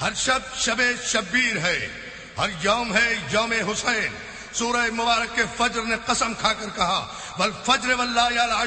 ہر شب شب شبیر ہے، ہر یوم ہے یوم حسین۔ سورہ مبارک کے فجر نے قسم کھا کر کہا، بل فجر واللہ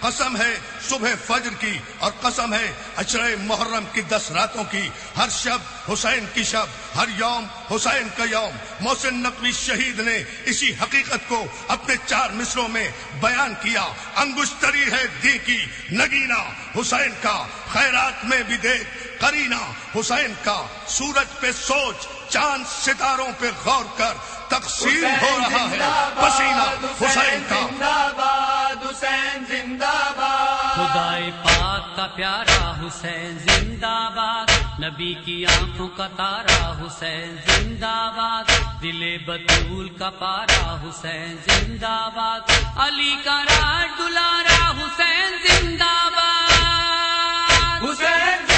قسم ہے صبح فجر کی اور قسم ہے اشر محرم کی دس راتوں کی۔ ہر شب حسین کی شب، ہر یوم حسین کا یوم۔ محسن نقوی شہید نے اسی حقیقت کو اپنے چار مصروں میں بیان کیا۔ انگشتری ہے دی کی نگینا حسین کا، خیرات میں بھی دیکھ۔ کرینا حسین کا سورج پہ سوچ چاند ستاروں پہ غور کر تقسیم ہو رہا ہے۔ پسینہ حسین کا۔ حسین زندہ باد۔ خدائے پاک کا پیارا حسین زندہ باد۔ نبی کی آنکھوں کا تارا حسین زندہ باد۔ دل بطول کا پارا حسین زندہ باد۔ علی کا راج دلارا حسین زندہ باد۔ حسین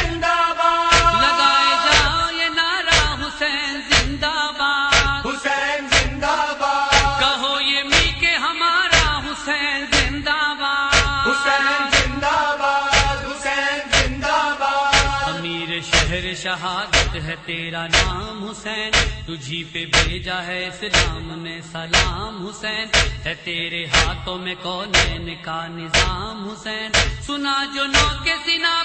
شہر شہادت ہے تیرا نام حسین، تجھی پہ بھیجا ہے اسلام نے سلام حسین۔ ہے تیرے ہاتھوں میں کونین کا نظام حسین۔ سنا جو نو کے سنا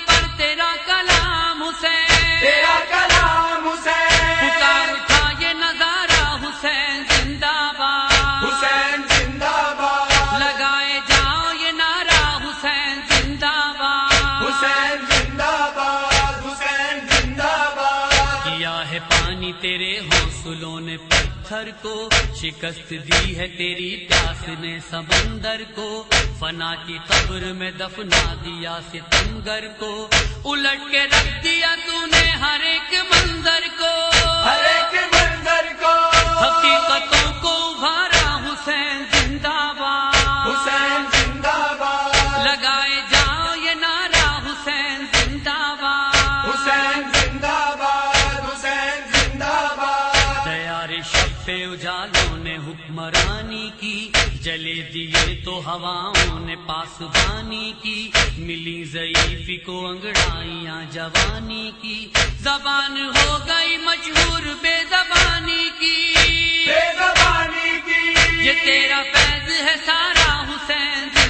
پتھر کو شکست دی ہے تیری پیاس نے سمندر کو۔ فنا کی قبر میں دفنا دیا ستمگر کو۔ الٹ کے رکھ دیا تو نے ہر ایک منظر کو۔ ہر ایک منظر حکمرانی کی جلے دیے تو ہواؤں نے پاسبانی کی ملی ضعیفی کو انگڑائیاں جوانی کی زبان ہو گئی مشہور بے زبانی کی بے زبانی کی یہ تیرا فیض ہے سارا حسین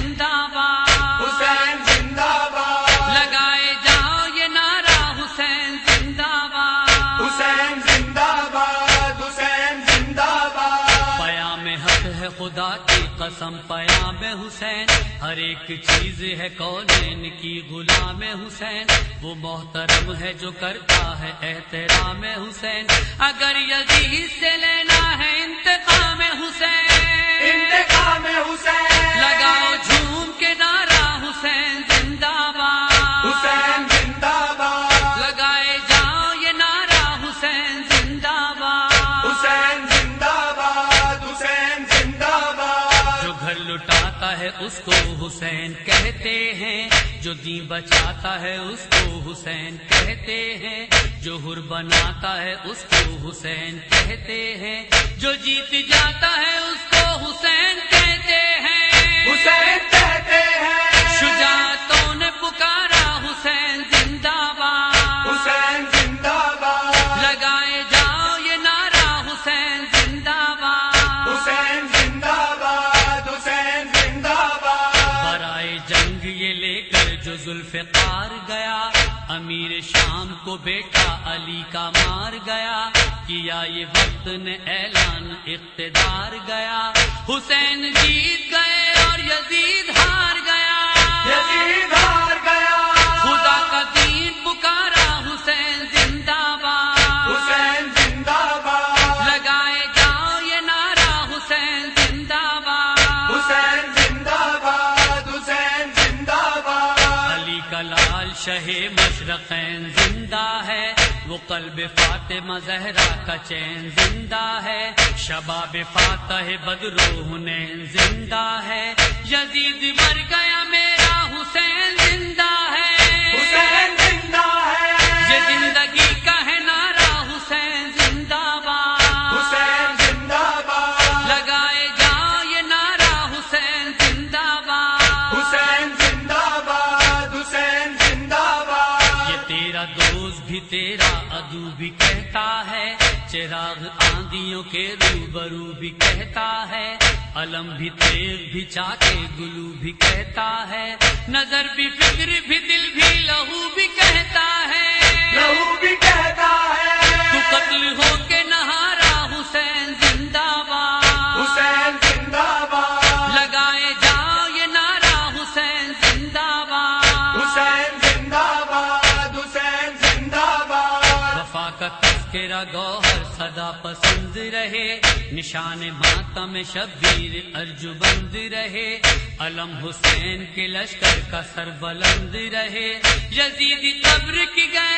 قسم پیام حسین، ہر ایک چیز ہے کونین کی غلام حسین، وہ محترم ہے جو کرتا ہے احترام حسین۔ اگر یزید سے لینا ہے ہے اس کو حسین کہتے ہیں۔ جو دین بچاتا ہے اس کو حسین کہتے ہیں۔ جو ہر بناتا ہے اس کو حسین کہتے ہیں۔ جو جیت جاتا ہے اس کو حسین کہتے ہیں۔ حسین کہتے ہیں۔ شجاعتوں ذوالفقار گیا، امیر شام کو بیٹا علی کا مار گیا، کیا یہ وقت نے اعلان اقتدار گیا؟ شہ مشرقین زندہ ہے، وہ قلب فاطمہ زہرا کا چین زندہ ہے۔ شباب فاتح بدرو حنین زندہ ہے۔ یزید مر گیا، میرا حسین زندہ بھی تیرا جادو بھی کہتا ہے چراغ آندیوں کے روبرو بھی کہتا ہے علم بھی تیغ بھی چاٹے گلو بھی کہتا ہے نظر بھی فکر بھی دل بھی لہو بھی کہتا ہے۔ لہو بھی کہتا تو ہے قتل ہو کے نہارا حسین تیرا گوہر صدا پسند رہے، نشان ماتم شبیر ارج بند رہے، علم حسین کے لشکر کا سر بلند رہے یزید قبر کی گئے